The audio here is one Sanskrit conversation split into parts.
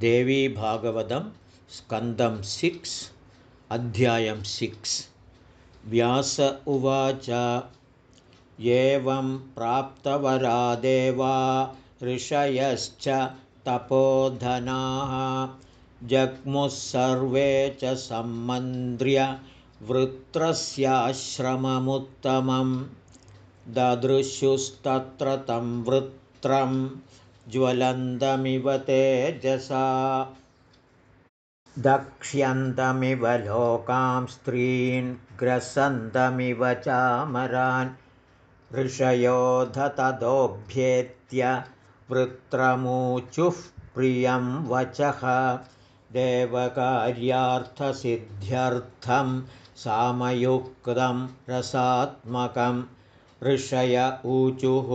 देवीभागवतं स्कन्दं सिक्स् अध्यायं सिक्स्। व्यास उवाच एवं प्राप्तवरा देवा ऋषयश्च तपोधनाः जग्मुः सर्वे च सम्मन्त्र्य वृत्रस्याश्रममुत्तमं ददृशुस्तत्र तं वृत्रं ज्वलन्तमिव तेजसा। दक्ष्यन्तमिव लोकां स्त्रीन् ग्रसन्तमिव चामरान्। ऋषयोध तदोभ्येत्य वृत्रमूचुः प्रियं वचः। देवकार्यार्थसिद्ध्यर्थं सामयुक्तं रसात्मकं ऋषय ऊचुः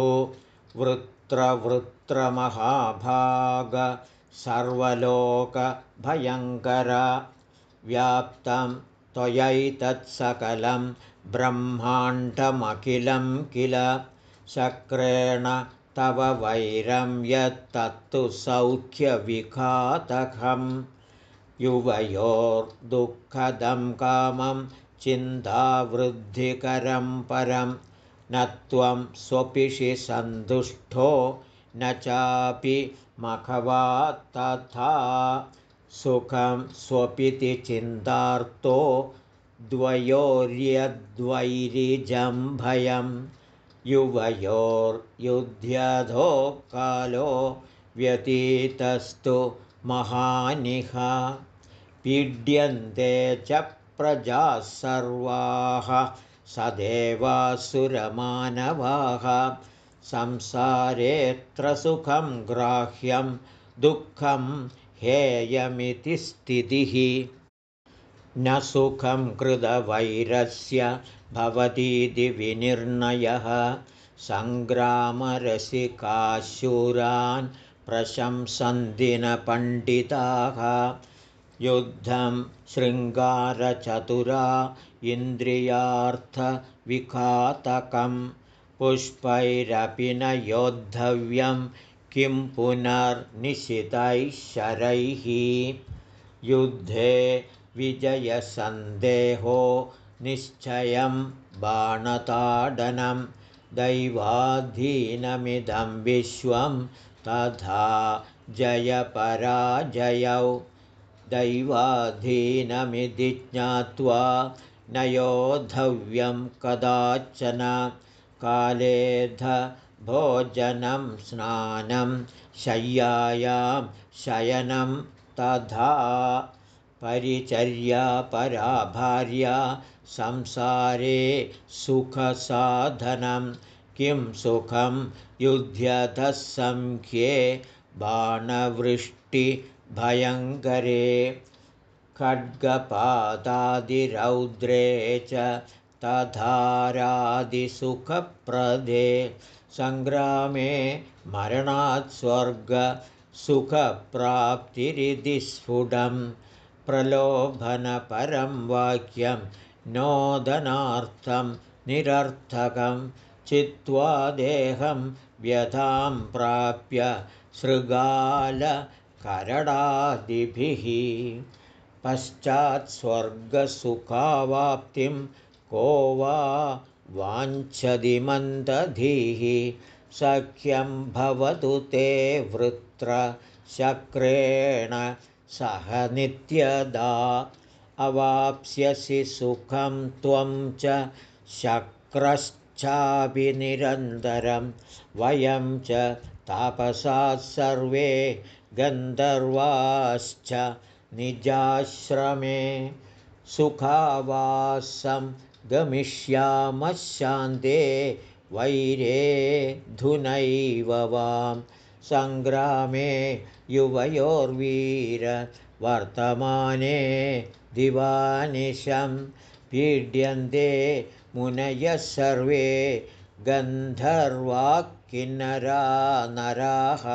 वृत्रवृत्रमहाभाग सर्वलोकभयङ्कर व्याप्तं त्वयैतत्सकलं ब्रह्माण्डमखिलं किल शक्रेण तव वैरं यत्तत्तु सौख्यविघातकं युवयोर्दुःखदं कामं चिन्तावृद्धिकरं परं न त्वं स्वपिषि सन्तुष्टो न चापि मखवात्तथा सुखं स्वपिति चिन्तार्तो द्वयोर्यद्वैरिजं भयं युवयोर्युध्यधो कालो व्यतीतस्तु महानिह। पीड्यन्ते च प्रजाः सर्वाः सदेवासुरमानवाः संसारेऽत्र सुखं ग्राह्यं दुःखं हेयमिति स्थितिः। न सुखं कृतवैरस्य भवतीति विनिर्णयः। सङ्ग्रामरसिकाशूरान् प्रशंसन्दिनपण्डिताः युद्धं शृङ्गारचतुरा इन्द्रियार्थविघातकम् पुष्पैरपि न योद्धव्यं किं पुनर्निशितैः शरैः। युद्धे विजयसन्देहो निश्चयं बाणताडनं दैवाधीनमिदं विश्वं तथा जयपराजयौ दैवाधीनमिति ज्ञात्वा न योद्धव्यं कदाचन कालेध भोजनं स्नानं शय्यायां शयनं तथा परिचर्या पराभार्या संसारे सुखसाधनं किं सुखं युध्यतः सङ्ख्ये बाणवृष्टिभयङ्करे खड्गपादादिरौद्रे च तधारादिसुखप्रदे सङ्ग्रामे मरणात् स्वर्गसुखप्राप्तिरिति स्फुटं प्रलोभनपरं वाक्यं नोदनार्थं निरर्थकं चित्वा देहं व्यथां प्राप्य शृगालकरडादिभिः पश्चात् स्वर्गसुखावाप्तिं को वा वाञ्छति मन्दधीः सख्यं भवतु ते वृत्रशक्रेण सह नित्यदा अवाप्स्यसि सुखं त्वं च शक्रश्चाभिनिरन्तरं वयं च तापसाः सर्वे गन्धर्वाश्च निजाश्रमे सुखावासं गमिष्यामः शान्ते वैरे धुनैव वां सङ्ग्रामे युवयोर्वीरवर्तमाने दिवानिशं पीड्यन्ते मुनयः सर्वे गन्धर्वाक्किन्नरा नराः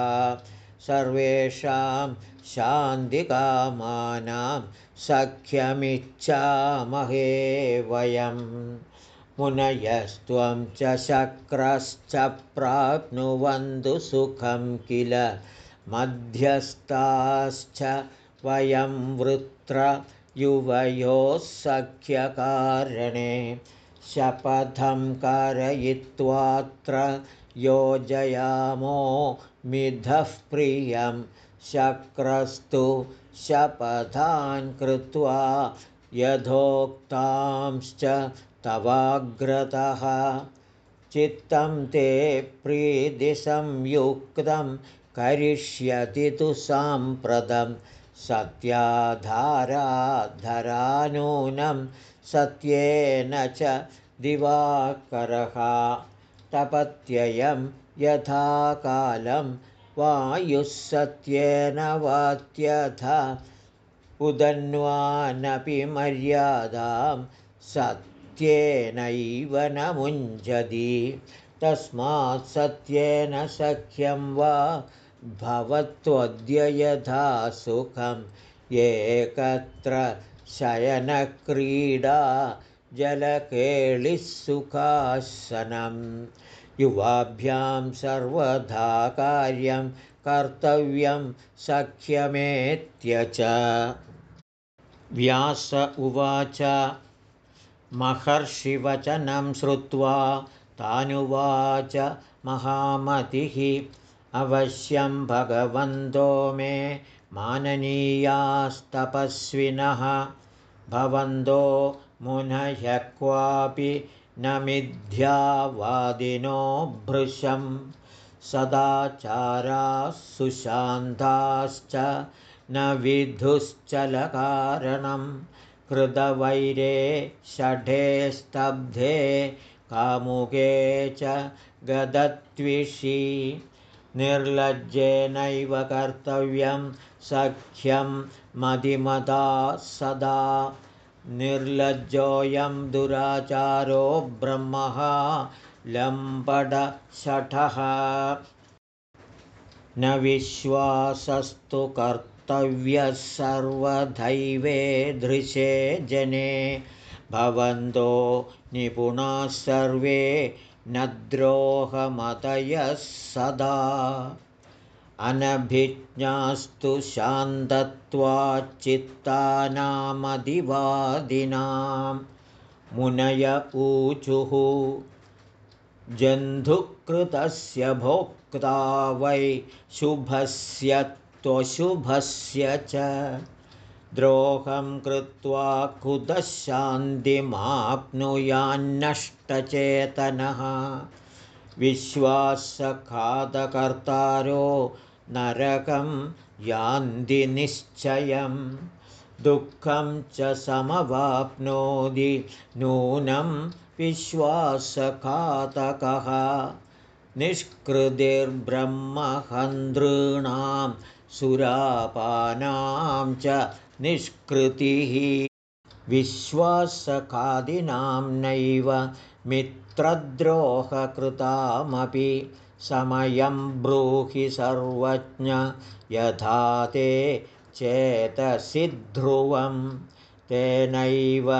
सर्वेषां शान्तिकामानां सख्यमिच्छामहे वयं मुनयस्त्वं च शक्रश्च प्राप्नुवन्तु सुखं किल? मध्यस्थाश्च वयं वृत्र युवयोः सख्यकारणे। शपथं कारयित्वात्र योजयामो मिधः प्रियं शक्रस्तु शपथान् कृत्वा यथोक्तांश्च तवाग्रतः। चित्तं ते प्रीतिसंयुक्तं करिष्यति तु साम्प्रतं सत्याधाराधरानूनं सत्येन च दिवाकरः तपत्ययं यथा कालं वायुः सत्येन वात्यथ उदन्वानपि मर्यादां सत्येनैव न मुञ्जति। तस्मात् सत्येन सख्यं वा भवत्वद्य यथा सुखम् एकत्र शयनक्रीडा जलकेलिः सुखासनं युवाभ्यां सर्वधा कार्यं कर्तव्यं सख्यमेत्य च। व्यास उवाच महर्षिवचनं श्रुत्वा तानुवाच महामतिः। अवश्यं भगवन्तो मे माननीयास्तपस्विनः। भवन्तो मुनह्य क्वापि न मिथ्यावादिनो भृशं सदाचाराः सुशान्ताश्च न विधुश्चलकारणं कृतवैरे षढे स्तब्धे कामुके च गदत्विषि निर्लज्जेनैव कर्तव्यं सख्यं मदिमदा सदा निर्लज्जोऽयं दुराचारो ब्रह्मः लम्बडशठः न विश्वासस्तु कर्ता कर्तव्यः सर्वधैवेदृशे जने। भवन्तो निपुणाः सर्वे न द्रोहमतयः सदा अनभिज्ञास्तु शान्तत्वाच्चित्तानामधिवादिनां मुनय ऊचुः जन्धुकृतस्य भोक्ता वै शुभस्य त्वशुभस्य च द्रोहं कृत्वा कुतः शान्तिमाप्नुयान्नष्टचेतनः विश्वासखातकर्तारो नरकं यान्ति निश्चयं दुःखं च समवाप्नोति नूनं विश्वासघातकः। निष्कृतिर्ब्रह्महन्तॄणां सुरापानां च निष्कृतिः। विश्वासकादिनां नैव मित्रद्रोहकृतामपि समयं ब्रूहि सर्वज्ञ यथा ते चेतसि ध्रुवं तेनैव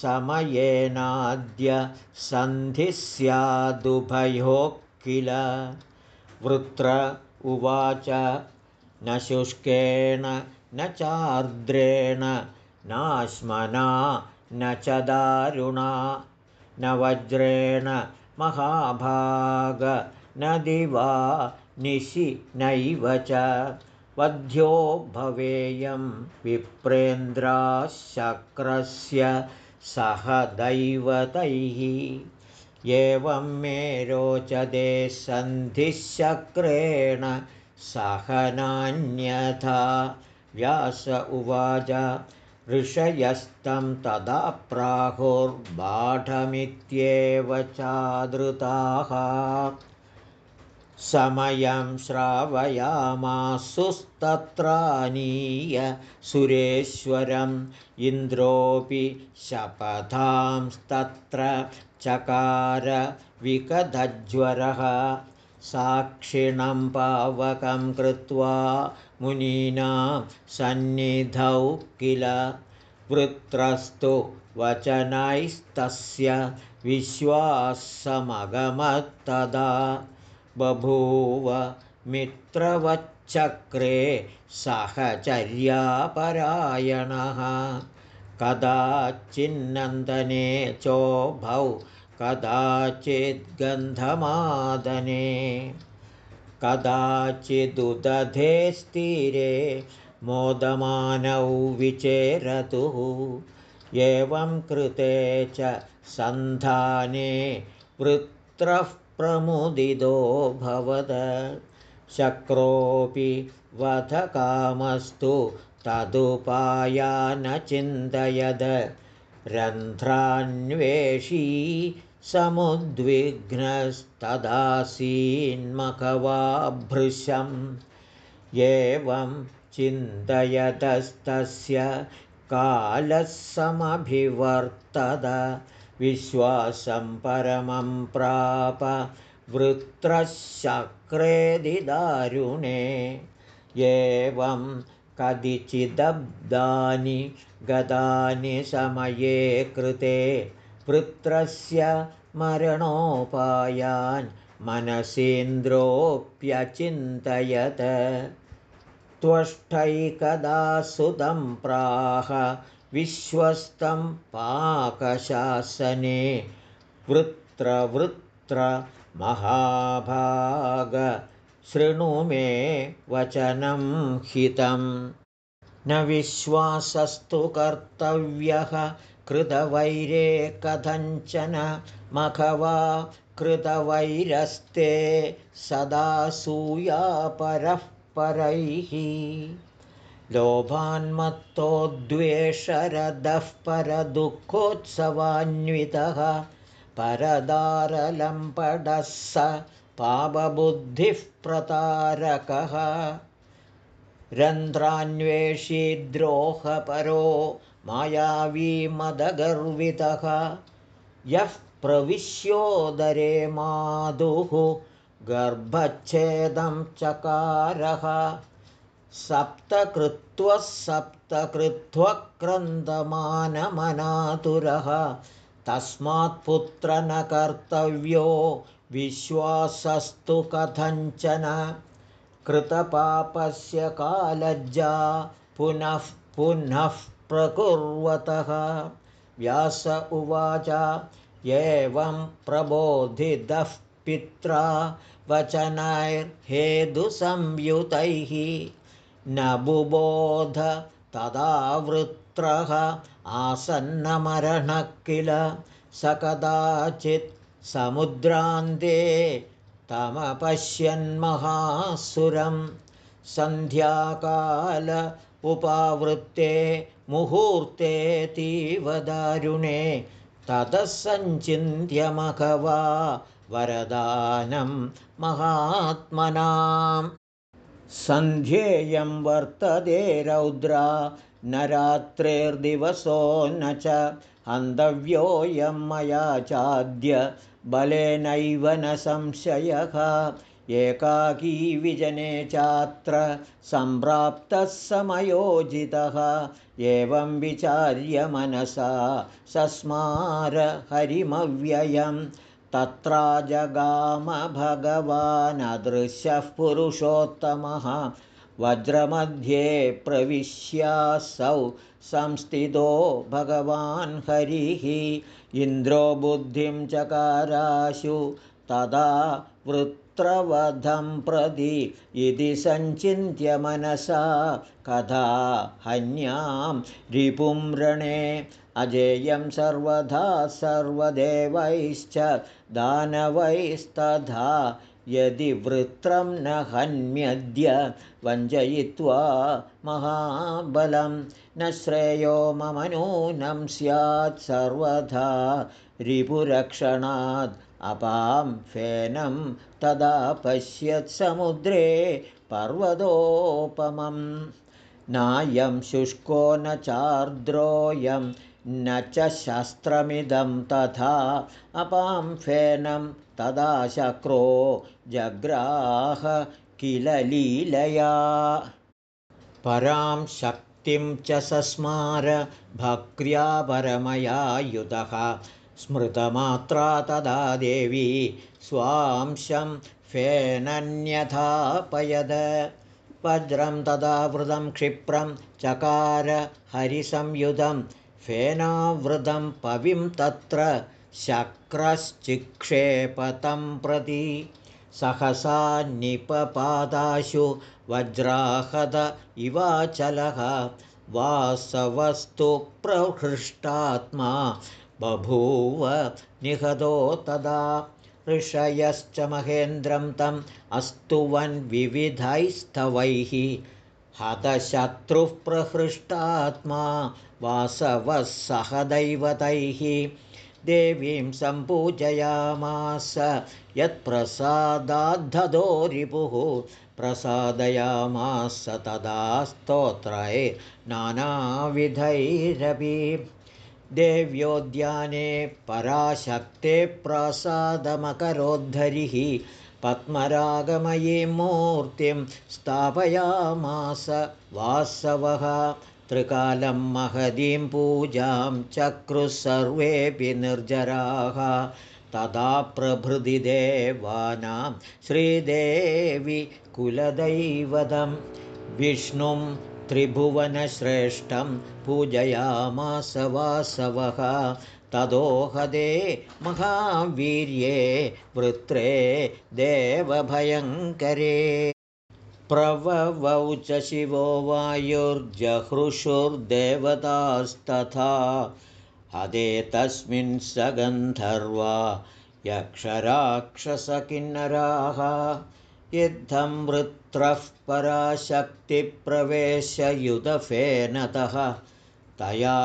समयेनाद्य सन्धिः स्यादुभयोः किल वृत्र उवाच न शुष्केण न चार्द्रेण नाश्मना न च दारुणा न वज्रेण महाभाग न दिवा निशि नैव च वध्यो भवेयं विप्रेन्द्राशक्रस्य सह दैवतैः। एवं मे रोचते सन्धिशक्रेण सहनान्यथा व्यास उवाच ऋषयस्तं तदा प्राहुर्बाढमित्येव चादृताः समयं श्रावयामासुस्तत्रानीय सुरेश्वरम् इन्द्रोऽपि शपथांस्तत्र चकार विकधज्वरः साक्षिणं पावकं कृत्वा मुनीनां सन्निधौ किल? वृत्रस्तु वचनैस्तस्य विश्वासमगमत्तदा बभूव मित्रवच्चेष्टा चक्रे सहचर्यापरायणः। कदाचिन्नन्दने चोभौ कदाचिद्गन्धमादने। कदाचिदुदधे स्थिरे मोदमानौ विचेरतुः। एवं कृते च सन्धाने वृत्रः प्रमुदितो भवद। शक्रोऽपि वधकामस्तु तदुपाया न चिन्तयद। रन्ध्रान्वेषी समुद्विघ्नस्तदासीन्मखवाभृशम्। एवं चिन्तयतस्तस्य कालः समभिवर्तद विश्वासं परमं प्राप वृत्रशक्रेदिदारुणे। एवं कदिचिदब्दानि गतानि समये कृते वृत्रस्य मरणोपायान् मनसीन्द्रोऽप्यचिन्तयत। त्वष्टैकदा सुतं प्राह विश्वस्तं पाकशासने वृत्रवृत्रमहाभाग शृणु मे वचनं हितं न विश्वासस्तु कर्तव्यः कृतवैरे कथञ्चन मघवा कृतवैरस्ते सदा सूयापरः परैः लोभान्मत्तोद्वेषरदः परदुःखोत्सवान्वितः परदारलम्पडः स पापबुद्धिः प्रतारकः। रन्ध्रान्वेषीद्रोहपरो मायावीमदगर्वितः यः प्रविश्योदरे मादुः गर्भच्छेदं चकारः सप्तकृत्वः सप्तकृत्वक्रन्दमानमनातुरः तस्मात्पुत्र न कर्तव्यो विश्वासस्तु कथञ्चन। कृतपापस्य कालज्जा पुनः पुनः प्रकुर्वतः। व्यास उवाच एवं प्रबोधितः पित्रा वचनैर्हेदुसंयुतैः न बुबोध तदा वृत्रः आसन्नमरणः किल स कदाचित् समुद्रान्ते तमपश्यन्महासुरं सन्ध्याकाल उपावृत्ते मुहूर्तेऽतीवदारुणे ततः सञ्चिन्त्यमघवा वरदानं महात्मनाम् सन्ध्येयं वर्तते रौद्रा न रात्रेर्दिवसो न च हन्तव्योऽयं मया चाद्य बलेनैव न संशयः। एकाकी विजने चात्र सम्प्राप्तः समयोजितः एवं विचार्य मनसा सस्मार हरिमव्ययम् तत्रा जगामभगवानदृश्यः पुरुषोत्तमः। वज्रमध्ये प्रविश्यासौ संस्थितो भगवान् हरिः। इन्द्रो बुद्धिं चकाराशु तदा वृत्रवधं प्रति इति सञ्चिन्त्य मनसा। कथा हन्यां रिपुं रणे अजेयं सर्वधा सर्वदेवैश्च दानवैस्तथा यदि वृत्रं न हन्म्यद्य वञ्चयित्वा महाबलं। न श्रेयो मम नूनं स्यात् सर्वथा रिपुरक्षणात्। अपां फेनं तदा पश्यत् समुद्रे पर्वतोपमं नायं शुष्को न चार्द्रोऽयं न च शस्त्रमिदं तथा अपां फेनं तदा शक्रो जग्राह किल लीलया। परां शक्तिं च सस्मार भक्र्या परमया युतः स्मृतमात्रा तदा देवी स्वांशं फेनन्यथापयद। वज्रं तदा वृतं क्षिप्रं चकार हरिसंयुधं फेनावृतं पविं तत्र शक्रश्चिक्षेपतं प्रति सहसा निपपादाशु वज्राहद इवाचलः वासवस्तु प्रहृष्टात्मा बभूव निहतो तदा ऋषयश्च महेन्द्रं तम् अस्तुवन्विविधैस्तवैः हतशत्रुः प्रहृष्टात्मा वासवः सह दैवतैः। देवीं सम्पूजयामास यत्प्रसादाद्धो रिपुः प्रसादयामास तदा स्तोत्रै नानाविधैरपि। देव्योद्याने पराशक्ते प्रसादमकरोद्धरिः पद्मरागमयीं मूर्तिं स्थापयामास वासवः। त्रिकालं महदीं पूजां चक्रुः सर्वेऽपि निर्जराः। तदा प्रभृति देवानां श्रीदेवि कुलदैवतं विष्णुं त्रिभुवनश्रेष्ठं पूजयामास वासवः तदोहदे महावीर्ये वृत्रे देवभयङ्करे प्रववौ च शिवो वायुर्जहृषुर्देवतास्तथा हदे तस्मिन् स गन्धर्वा यक्षराक्षसकिन्नराः युद्धं वृत्रः पराशक्तिप्रवेशयुधफेनतः तया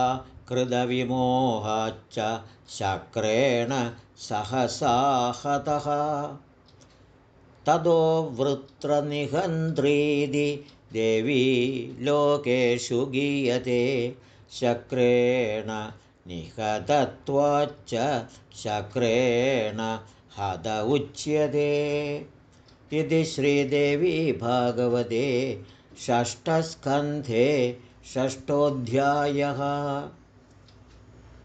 कृतविमोहाच्च शक्रेण सहसाहतः ततो वृत्रनिहन्त्रीदि देवी लोकेषु गीयते। शक्रेण निहतत्वाच्च शक्रेण हद उच्यते। इति श्रीदेवी भागवते षष्ठस्कन्धे षष्ठोऽध्यायः